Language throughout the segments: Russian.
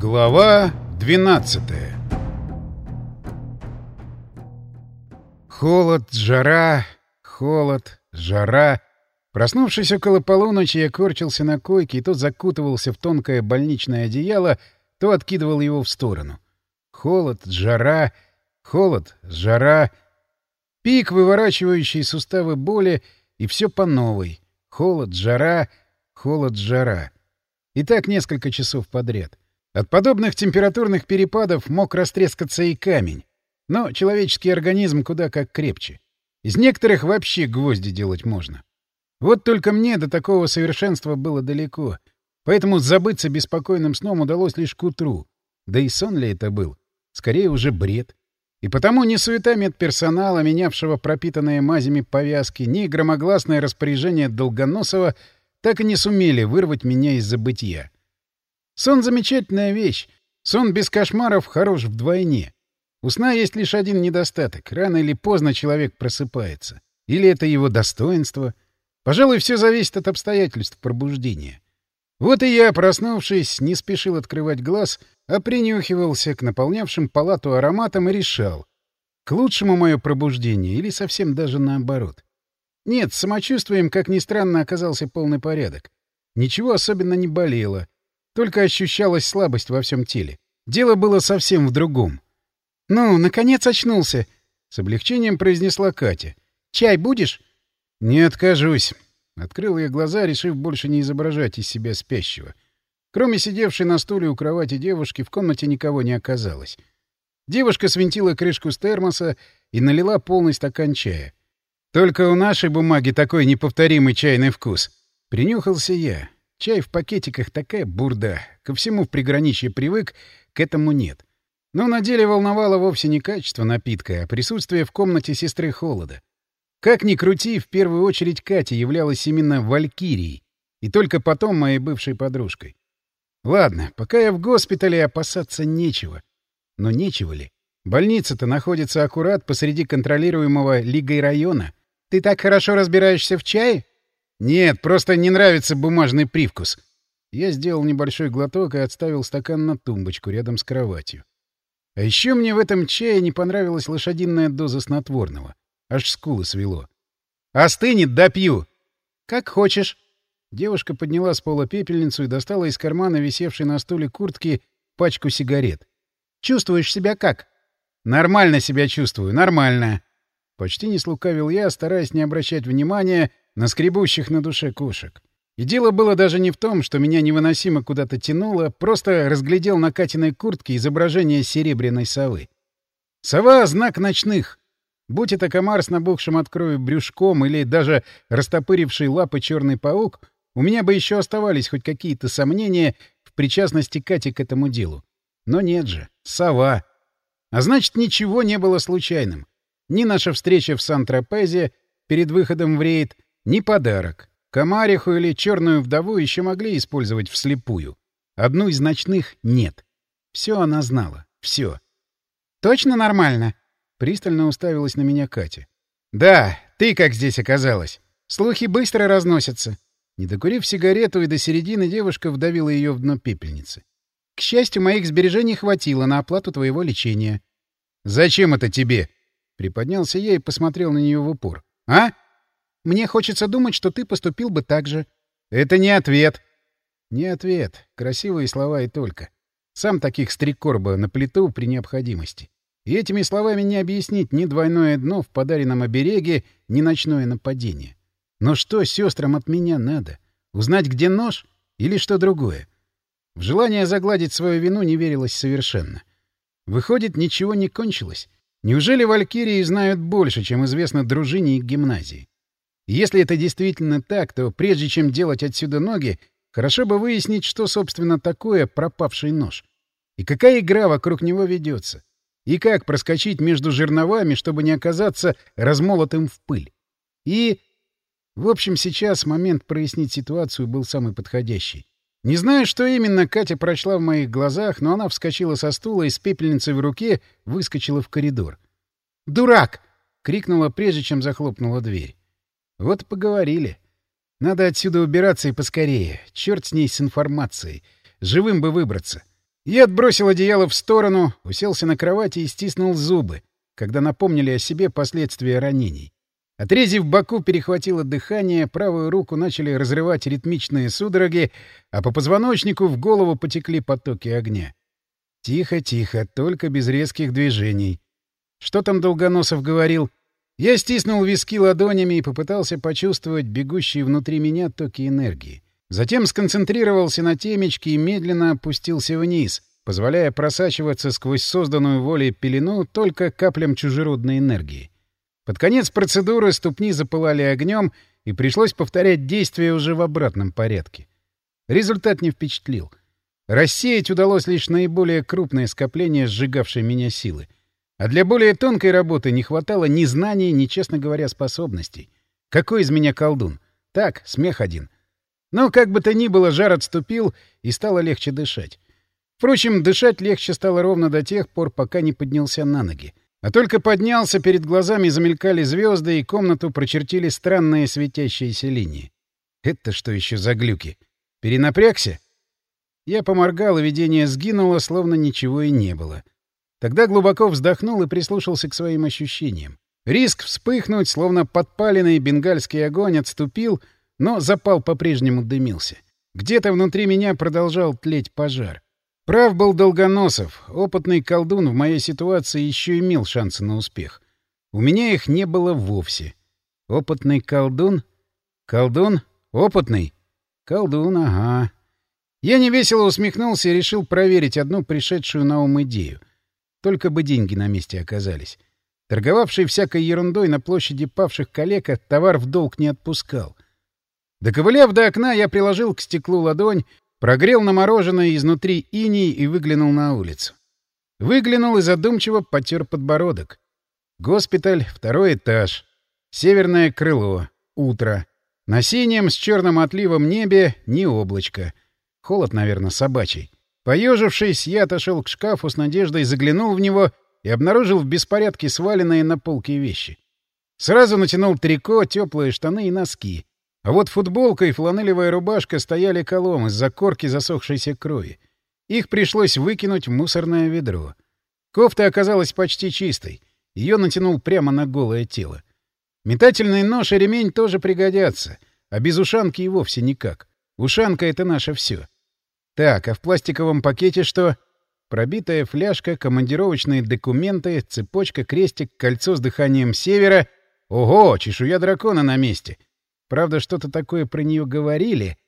Глава 12 Холод, жара, холод, жара. Проснувшись около полуночи, я корчился на койке и то закутывался в тонкое больничное одеяло, то откидывал его в сторону. Холод, жара, холод, жара. Пик, выворачивающий суставы боли, и все по новой. Холод, жара, холод, жара. И так несколько часов подряд. От подобных температурных перепадов мог растрескаться и камень. Но человеческий организм куда как крепче. Из некоторых вообще гвозди делать можно. Вот только мне до такого совершенства было далеко. Поэтому забыться беспокойным сном удалось лишь к утру. Да и сон ли это был? Скорее уже бред. И потому ни суета медперсонала, менявшего пропитанные мазями повязки, ни громогласное распоряжение Долгоносова так и не сумели вырвать меня из забытия. Сон — замечательная вещь. Сон без кошмаров хорош вдвойне. У сна есть лишь один недостаток. Рано или поздно человек просыпается. Или это его достоинство. Пожалуй, все зависит от обстоятельств пробуждения. Вот и я, проснувшись, не спешил открывать глаз, а принюхивался к наполнявшим палату ароматам и решал, к лучшему мое пробуждение или совсем даже наоборот. Нет, с самочувствием, как ни странно, оказался полный порядок. Ничего особенно не болело. Только ощущалась слабость во всем теле. Дело было совсем в другом. «Ну, наконец очнулся!» — с облегчением произнесла Катя. «Чай будешь?» «Не откажусь». Открыл я глаза, решив больше не изображать из себя спящего. Кроме сидевшей на стуле у кровати девушки, в комнате никого не оказалось. Девушка свинтила крышку с термоса и налила полный стакан чая. «Только у нашей бумаги такой неповторимый чайный вкус». Принюхался я. Чай в пакетиках такая бурда. Ко всему в приграничье привык, к этому нет. Но на деле волновало вовсе не качество напитка, а присутствие в комнате сестры холода. Как ни крути, в первую очередь Катя являлась именно валькирией, и только потом моей бывшей подружкой. Ладно, пока я в госпитале, опасаться нечего. Но нечего ли? Больница-то находится аккурат посреди контролируемого Лигой района. Ты так хорошо разбираешься в чае? «Нет, просто не нравится бумажный привкус». Я сделал небольшой глоток и отставил стакан на тумбочку рядом с кроватью. А еще мне в этом чае не понравилась лошадиная доза снотворного. Аж скулы свело. «Остынет, допью!» «Как хочешь». Девушка подняла с пола пепельницу и достала из кармана висевшей на стуле куртки пачку сигарет. «Чувствуешь себя как?» «Нормально себя чувствую, нормально». Почти не слукавил я, стараясь не обращать внимания на скребущих на душе кошек. И дело было даже не в том, что меня невыносимо куда-то тянуло, просто разглядел на Катиной куртке изображение серебряной совы. Сова — знак ночных. Будь это комар с набухшим от крови брюшком или даже растопыривший лапы черный паук, у меня бы еще оставались хоть какие-то сомнения в причастности Кати к этому делу. Но нет же, сова. А значит, ничего не было случайным. Ни наша встреча в Сан-Тропезе перед выходом в рейд — не подарок. Комариху или черную вдову еще могли использовать вслепую. Одну из ночных — нет. Все она знала. Все. «Точно нормально?» — пристально уставилась на меня Катя. «Да, ты как здесь оказалась? Слухи быстро разносятся». Не докурив сигарету и до середины, девушка вдавила ее в дно пепельницы. «К счастью, моих сбережений хватило на оплату твоего лечения». «Зачем это тебе?» Приподнялся я и посмотрел на нее в упор. «А? Мне хочется думать, что ты поступил бы так же. — Это не ответ. — Не ответ. Красивые слова и только. Сам таких стрекор бы на плиту при необходимости. И этими словами не объяснить ни двойное дно в подаренном обереге, ни ночное нападение. Но что сестрам от меня надо? Узнать, где нож? Или что другое? В желание загладить свою вину не верилось совершенно. Выходит, ничего не кончилось. Неужели валькирии знают больше, чем известно дружине и гимназии? Если это действительно так, то прежде чем делать отсюда ноги, хорошо бы выяснить, что, собственно, такое пропавший нож. И какая игра вокруг него ведется. И как проскочить между жерновами, чтобы не оказаться размолотым в пыль. И... В общем, сейчас момент прояснить ситуацию был самый подходящий. Не знаю, что именно Катя прочла в моих глазах, но она вскочила со стула и с пепельницей в руке выскочила в коридор. «Дурак!» — крикнула, прежде чем захлопнула дверь. Вот поговорили. Надо отсюда убираться и поскорее. Черт с ней с информацией. Живым бы выбраться. Я отбросил одеяло в сторону, уселся на кровати и стиснул зубы, когда напомнили о себе последствия ранений. Отрезив боку, перехватило дыхание, правую руку начали разрывать ритмичные судороги, а по позвоночнику в голову потекли потоки огня. Тихо, тихо, только без резких движений. Что там Долгоносов говорил? Я стиснул виски ладонями и попытался почувствовать бегущие внутри меня токи энергии. Затем сконцентрировался на темечке и медленно опустился вниз, позволяя просачиваться сквозь созданную волей пелену только каплям чужеродной энергии. Под конец процедуры ступни запылали огнем, и пришлось повторять действия уже в обратном порядке. Результат не впечатлил. Рассеять удалось лишь наиболее крупное скопление сжигавшей меня силы. А для более тонкой работы не хватало ни знаний, ни, честно говоря, способностей. Какой из меня колдун? Так, смех один. Но, как бы то ни было, жар отступил, и стало легче дышать. Впрочем, дышать легче стало ровно до тех пор, пока не поднялся на ноги. А только поднялся, перед глазами замелькали звезды, и комнату прочертили странные светящиеся линии. Это что еще за глюки? Перенапрягся? Я поморгал, и видение сгинуло, словно ничего и не было. Тогда глубоко вздохнул и прислушался к своим ощущениям. Риск вспыхнуть, словно подпаленный бенгальский огонь, отступил, но запал по-прежнему дымился. Где-то внутри меня продолжал тлеть пожар. Прав был Долгоносов. Опытный колдун в моей ситуации еще имел шансы на успех. У меня их не было вовсе. Опытный колдун? Колдун? Опытный? Колдун, ага. Я невесело усмехнулся и решил проверить одну пришедшую на ум идею. Только бы деньги на месте оказались. Торговавший всякой ерундой на площади павших калека товар в долг не отпускал. Доковыляв до окна, я приложил к стеклу ладонь Прогрел на мороженое изнутри иней и выглянул на улицу. Выглянул и задумчиво потер подбородок. Госпиталь, второй этаж. Северное крыло. Утро. На синем с черным отливом небе ни облачко. Холод, наверное, собачий. Поежившись, я отошел к шкафу с надеждой, заглянул в него и обнаружил в беспорядке сваленные на полке вещи. Сразу натянул трико, теплые штаны и носки. А вот футболка и фланелевая рубашка стояли колом из-за корки засохшейся крови. Их пришлось выкинуть в мусорное ведро. Кофта оказалась почти чистой. Ее натянул прямо на голое тело. Метательный нож и ремень тоже пригодятся, а без ушанки и вовсе никак. Ушанка — это наше все. Так, а в пластиковом пакете что? Пробитая фляжка, командировочные документы, цепочка, крестик, кольцо с дыханием севера. Ого, чешуя дракона на месте — Правда, что-то такое про нее говорили.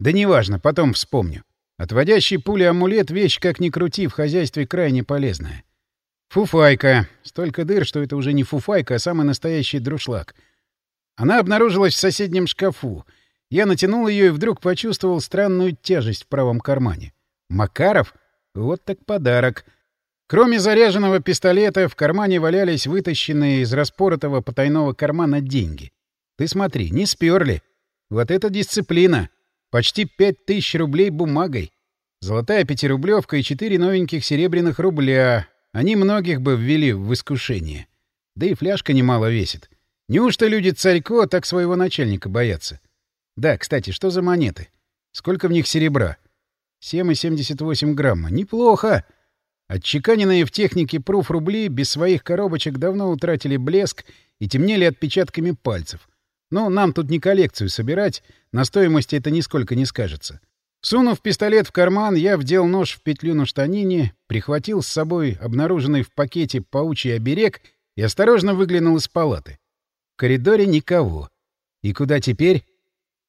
Да неважно, потом вспомню. Отводящий пули амулет — вещь, как ни крути, в хозяйстве крайне полезная. Фуфайка. Столько дыр, что это уже не фуфайка, а самый настоящий друшлаг. Она обнаружилась в соседнем шкафу. Я натянул ее и вдруг почувствовал странную тяжесть в правом кармане. Макаров? Вот так подарок. Кроме заряженного пистолета, в кармане валялись вытащенные из распоротого потайного кармана деньги. Ты смотри, не сперли. Вот это дисциплина. Почти пять тысяч рублей бумагой. Золотая пятирублевка и четыре новеньких серебряных рубля. Они многих бы ввели в искушение. Да и фляжка немало весит. Неужто люди Царько так своего начальника боятся? Да, кстати, что за монеты? Сколько в них серебра? 7,78 грамма. Неплохо. Отчеканенные в технике пруф рубли без своих коробочек давно утратили блеск и темнели отпечатками пальцев. Но нам тут не коллекцию собирать, на стоимости это нисколько не скажется. Сунув пистолет в карман, я вдел нож в петлю на штанине, прихватил с собой обнаруженный в пакете паучий оберег и осторожно выглянул из палаты. В коридоре никого. И куда теперь?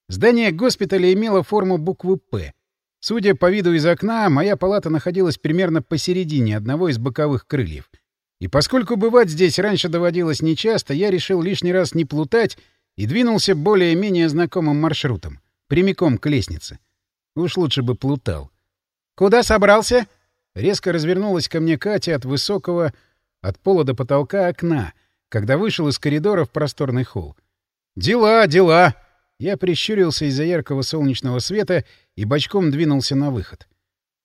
Здание госпиталя имело форму буквы «П». Судя по виду из окна, моя палата находилась примерно посередине одного из боковых крыльев. И поскольку бывать здесь раньше доводилось нечасто, я решил лишний раз не плутать и двинулся более-менее знакомым маршрутом, прямиком к лестнице. Уж лучше бы плутал. «Куда собрался?» Резко развернулась ко мне Катя от высокого, от пола до потолка окна, когда вышел из коридора в просторный холл. «Дела, дела!» Я прищурился из-за яркого солнечного света и бочком двинулся на выход.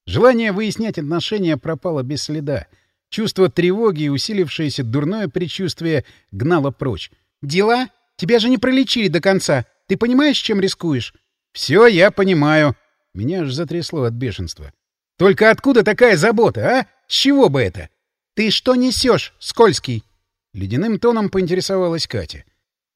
Желание выяснять отношения пропало без следа. Чувство тревоги и усилившееся дурное предчувствие гнало прочь. «Дела? Тебя же не пролечили до конца. Ты понимаешь, чем рискуешь? — Все я понимаю. Меня аж затрясло от бешенства. Только откуда такая забота, а? С чего бы это? Ты что несешь, скользкий? Ледяным тоном поинтересовалась Катя.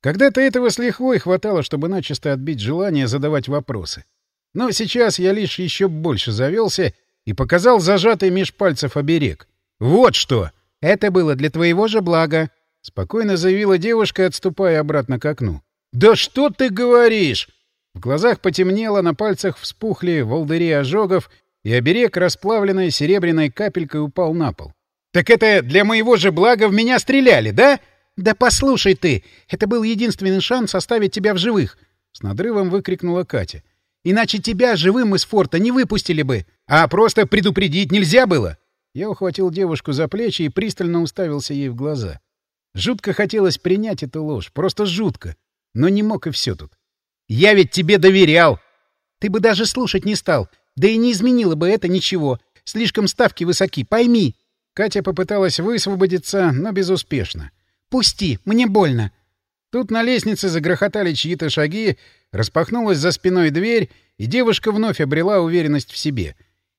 Когда-то этого с лихвой хватало, чтобы начисто отбить желание задавать вопросы. Но сейчас я лишь еще больше завелся и показал зажатый меж пальцев оберег. «Вот что! Это было для твоего же блага!» — спокойно заявила девушка, отступая обратно к окну. «Да что ты говоришь?» В глазах потемнело, на пальцах вспухли волдыри ожогов, и оберег, расплавленной серебряной капелькой, упал на пол. «Так это для моего же блага в меня стреляли, да?» «Да послушай ты! Это был единственный шанс оставить тебя в живых!» С надрывом выкрикнула Катя. «Иначе тебя живым из форта не выпустили бы! А просто предупредить нельзя было!» Я ухватил девушку за плечи и пристально уставился ей в глаза. Жутко хотелось принять эту ложь, просто жутко. Но не мог и все тут. «Я ведь тебе доверял!» «Ты бы даже слушать не стал. Да и не изменило бы это ничего. Слишком ставки высоки, пойми!» Катя попыталась высвободиться, но безуспешно. «Пусти, мне больно!» Тут на лестнице загрохотали чьи-то шаги, распахнулась за спиной дверь, и девушка вновь обрела уверенность в себе.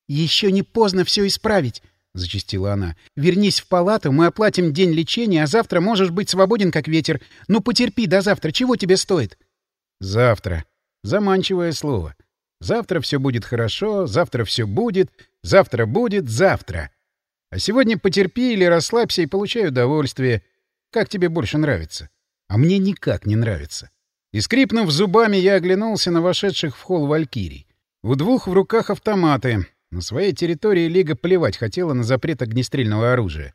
«Еще не поздно все исправить!» — зачастила она. «Вернись в палату, мы оплатим день лечения, а завтра можешь быть свободен, как ветер. Ну, потерпи до завтра, чего тебе стоит?» «Завтра». Заманчивое слово. Завтра все будет хорошо, завтра все будет, завтра будет, завтра. А сегодня потерпи или расслабься и получай удовольствие. Как тебе больше нравится? А мне никак не нравится. И скрипнув зубами, я оглянулся на вошедших в холл валькирий. У двух в руках автоматы. На своей территории Лига плевать хотела на запрет огнестрельного оружия.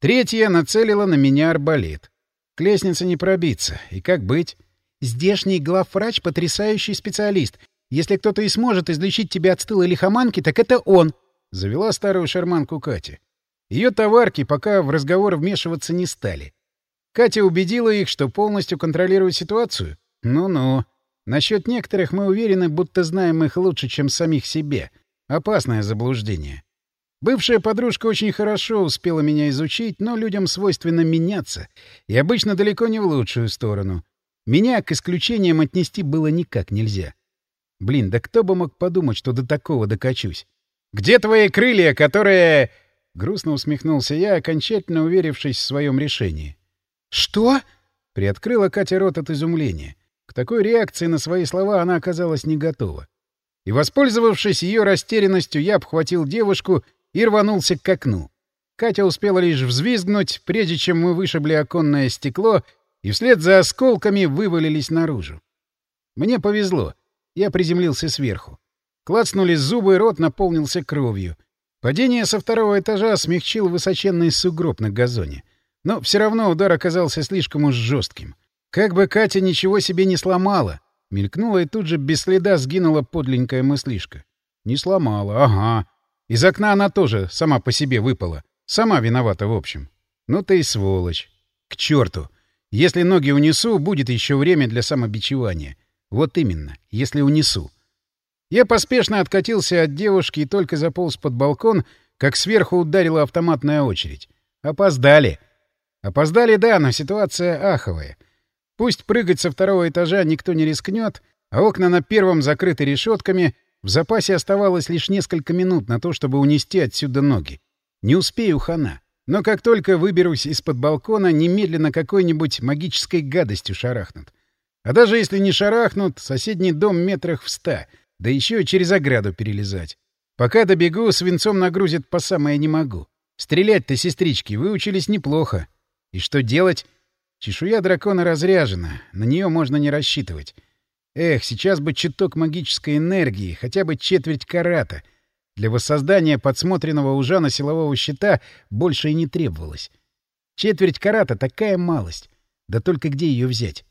Третья нацелила на меня арбалет. К лестнице не пробиться. И как быть? Здешний главврач — потрясающий специалист. Если кто-то и сможет излечить тебя от стыла лихоманки, так это он!» — завела старую шарманку Катя. Ее товарки пока в разговор вмешиваться не стали. Катя убедила их, что полностью контролирует ситуацию. Ну-ну. Насчет некоторых мы уверены, будто знаем их лучше, чем самих себе. Опасное заблуждение. Бывшая подружка очень хорошо успела меня изучить, но людям свойственно меняться, и обычно далеко не в лучшую сторону. Меня к исключениям отнести было никак нельзя. Блин, да кто бы мог подумать, что до такого докачусь? «Где твои крылья, которые...» Грустно усмехнулся я, окончательно уверившись в своем решении. «Что?» — приоткрыла Катя рот от изумления. К такой реакции на свои слова она оказалась не готова. И, воспользовавшись ее растерянностью, я обхватил девушку и рванулся к окну. Катя успела лишь взвизгнуть, прежде чем мы вышибли оконное стекло и вслед за осколками вывалились наружу. Мне повезло. Я приземлился сверху. Клацнули зубы, рот наполнился кровью — Падение со второго этажа смягчил высоченный сугроб на газоне. Но все равно удар оказался слишком уж жестким. Как бы Катя ничего себе не сломала. Мелькнула и тут же без следа сгинула подленькая мыслишка. Не сломала, ага. Из окна она тоже сама по себе выпала. Сама виновата в общем. Ну ты и сволочь. К черту. Если ноги унесу, будет еще время для самобичевания. Вот именно, если унесу. Я поспешно откатился от девушки и только заполз под балкон, как сверху ударила автоматная очередь. Опоздали. Опоздали, да, но ситуация аховая. Пусть прыгать со второго этажа никто не рискнет, а окна на первом закрыты решетками, в запасе оставалось лишь несколько минут на то, чтобы унести отсюда ноги. Не успею хана. Но как только выберусь из-под балкона, немедленно какой-нибудь магической гадостью шарахнут. А даже если не шарахнут, соседний дом метрах в ста — да еще через ограду перелезать. Пока добегу, свинцом нагрузят по самое не могу. Стрелять-то, сестрички, выучились неплохо. И что делать? Чешуя дракона разряжена, на нее можно не рассчитывать. Эх, сейчас бы чуток магической энергии, хотя бы четверть карата. Для воссоздания подсмотренного у Жана силового щита больше и не требовалось. Четверть карата — такая малость. Да только где ее взять?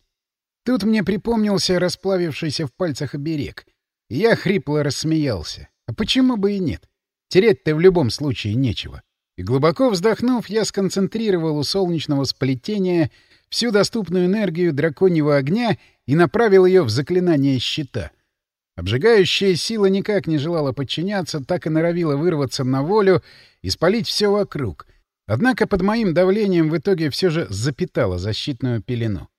Тут мне припомнился расплавившийся в пальцах оберег — я хрипло рассмеялся. А почему бы и нет? Тереть-то в любом случае нечего. И глубоко вздохнув, я сконцентрировал у солнечного сплетения всю доступную энергию драконьего огня и направил ее в заклинание щита. Обжигающая сила никак не желала подчиняться, так и норовила вырваться на волю и спалить все вокруг. Однако под моим давлением в итоге все же запитала защитную пелену.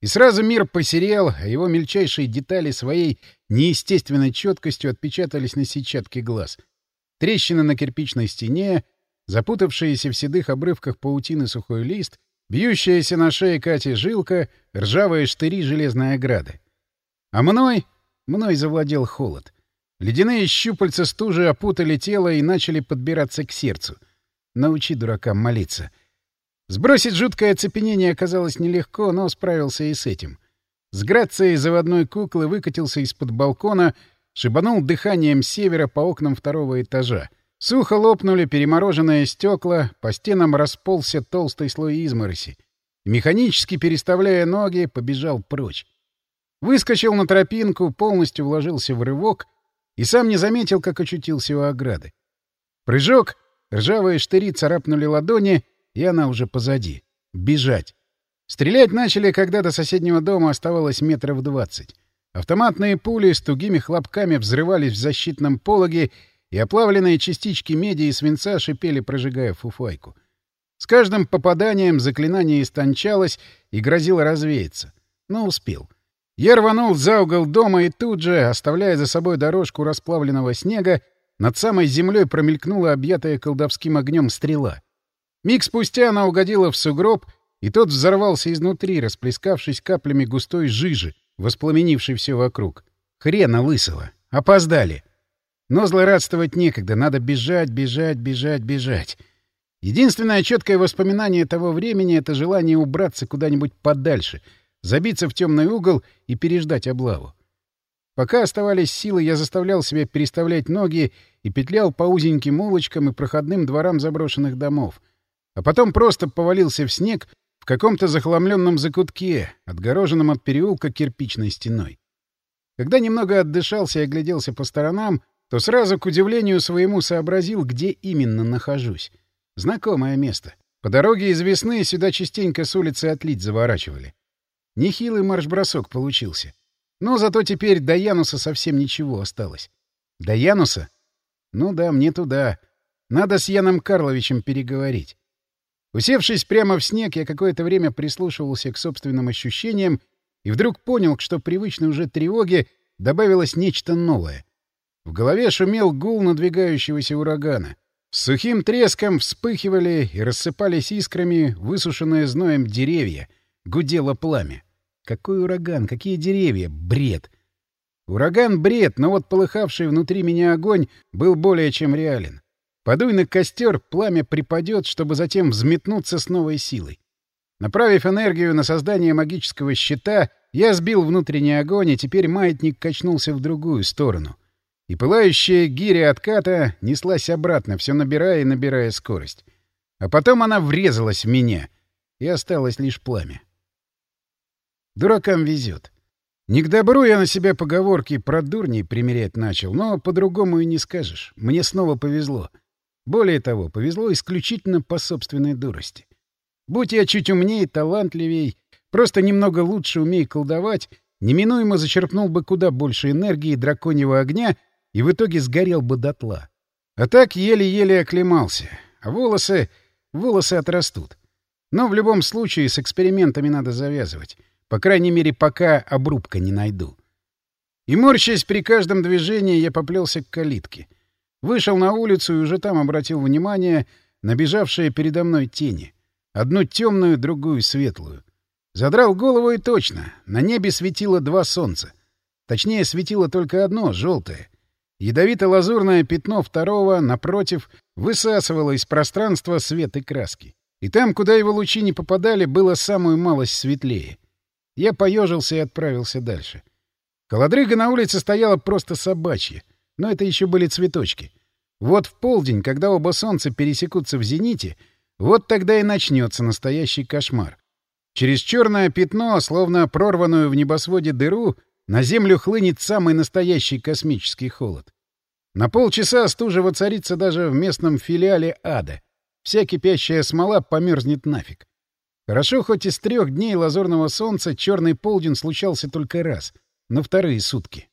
И сразу мир посерел, а его мельчайшие детали своей неестественной четкостью отпечатались на сетчатке глаз. трещины на кирпичной стене, запутавшиеся в седых обрывках паутины сухой лист, бьющаяся на шее Кати жилка, ржавые штыри железной ограды. А мной... мной завладел холод. Ледяные щупальца стужи опутали тело и начали подбираться к сердцу. Научи дуракам молиться. Сбросить жуткое оцепенение оказалось нелегко, но справился и с этим. С грацией заводной куклы выкатился из-под балкона, шибанул дыханием севера по окнам второго этажа. Сухо лопнули перемороженные стекла, по стенам расползся толстый слой измороси. Механически переставляя ноги, побежал прочь. Выскочил на тропинку, полностью вложился в рывок и сам не заметил, как очутился у ограды. Прыжок, ржавые штыри царапнули ладони, и она уже позади. Бежать. Стрелять начали, когда до соседнего дома оставалось метров двадцать. Автоматные пули с тугими хлопками взрывались в защитном пологе, и оплавленные частички меди и свинца шипели, прожигая фуфайку. С каждым попаданием заклинание истончалось и грозило развеяться. Но успел. Я рванул за угол дома и тут же, оставляя за собой дорожку расплавленного снега, над самой землей промелькнула объятая колдовским огнем стрела. Миг спустя она угодила в сугроб, и тот взорвался изнутри, расплескавшись каплями густой жижи, воспламенившей все вокруг. Хрена лысого. Опоздали. Но злорадствовать некогда. Надо бежать, бежать, бежать, бежать. Единственное четкое воспоминание того времени — это желание убраться куда-нибудь подальше — забиться в темный угол и переждать облаву. Пока оставались силы, я заставлял себя переставлять ноги и петлял по узеньким улочкам и проходным дворам заброшенных домов. А потом просто повалился в снег в каком-то захламленном закутке, отгороженном от переулка кирпичной стеной. Когда немного отдышался и огляделся по сторонам, то сразу, к удивлению своему, сообразил, где именно нахожусь. Знакомое место. По дороге из весны сюда частенько с улицы отлить заворачивали. Нехилый марш-бросок получился. Но зато теперь до Януса совсем ничего осталось. До Януса? Ну да, мне туда. Надо с Яном Карловичем переговорить. Усевшись прямо в снег, я какое-то время прислушивался к собственным ощущениям и вдруг понял, что привычной уже тревоге добавилось нечто новое. В голове шумел гул надвигающегося урагана. С сухим треском вспыхивали и рассыпались искрами высушенные зноем деревья, гудело пламя. Какой ураган? Какие деревья? Бред! Ураган — бред, но вот полыхавший внутри меня огонь был более чем реален. Подуй на костер, пламя припадет, чтобы затем взметнуться с новой силой. Направив энергию на создание магического щита, я сбил внутренний огонь, и теперь маятник качнулся в другую сторону. И пылающая гиря отката неслась обратно, все набирая и набирая скорость. А потом она врезалась в меня, и осталось лишь пламя. Дуракам везет. Не к добру я на себя поговорки про дурней примерять начал, но по-другому и не скажешь. Мне снова повезло. Более того, повезло исключительно по собственной дурости. Будь я чуть умнее, талантливей, просто немного лучше умей колдовать, неминуемо зачерпнул бы куда больше энергии драконьего огня и в итоге сгорел бы дотла. А так еле-еле оклемался. А волосы... волосы отрастут. Но в любом случае с экспериментами надо завязывать. По крайней мере, пока обрубка не найду. И морщась при каждом движении, я поплелся к калитке. Вышел на улицу и уже там обратил внимание на бежавшие передо мной тени. Одну темную, другую светлую. Задрал голову и точно. На небе светило два солнца. Точнее, светило только одно, желтое. Ядовито-лазурное пятно второго, напротив, высасывало из пространства свет и краски. И там, куда его лучи не попадали, было самую малость светлее — я поежился и отправился дальше. Холодрыга на улице стояла просто собачья, но это еще были цветочки. Вот в полдень, когда оба солнца пересекутся в зените, вот тогда и начнется настоящий кошмар. Через черное пятно, словно прорванную в небосводе дыру, на землю хлынет самый настоящий космический холод. На полчаса стужа воцарится даже в местном филиале ада. Вся кипящая смола померзнет нафиг. Хорошо, хоть из трех дней лазурного солнца черный полдень случался только раз, на вторые сутки.